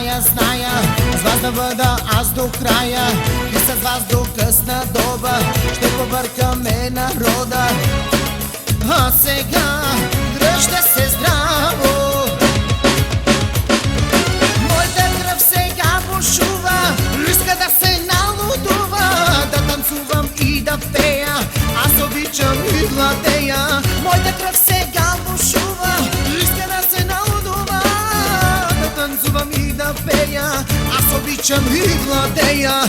зная, зная. С вас да бъда аз до края. И с вас до късна доба. Ще побъркаме народа. А сега дръжте се Аз обичам и владея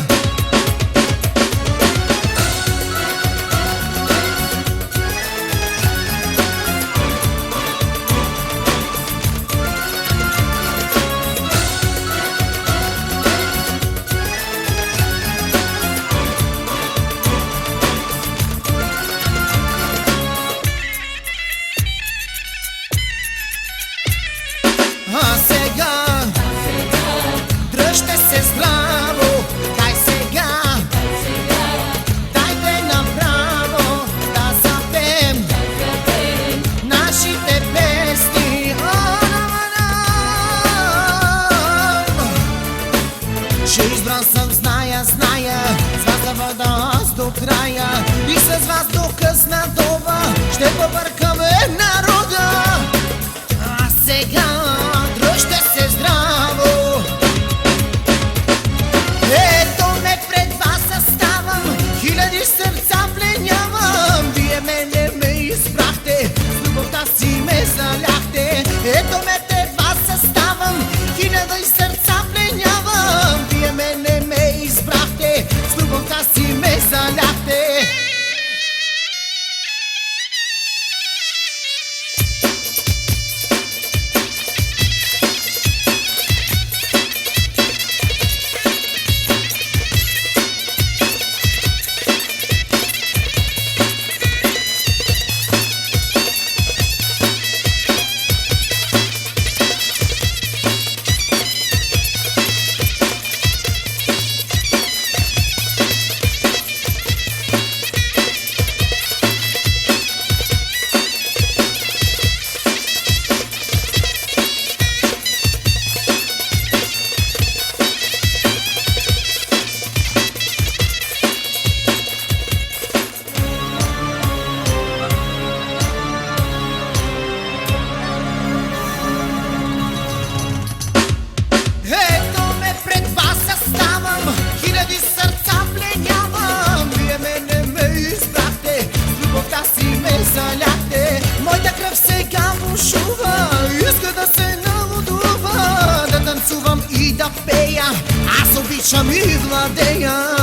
избран съм, зная, зная С вас да бъда аз до края. И с вас до късна доба Ще побъркаме народа. А сега дръжте се здраво. Ето ме пред вас заставам Хиляди сърца пленявам. Вие мене ме избрахте С любовта си ме заляхте. Ето ме налудува Да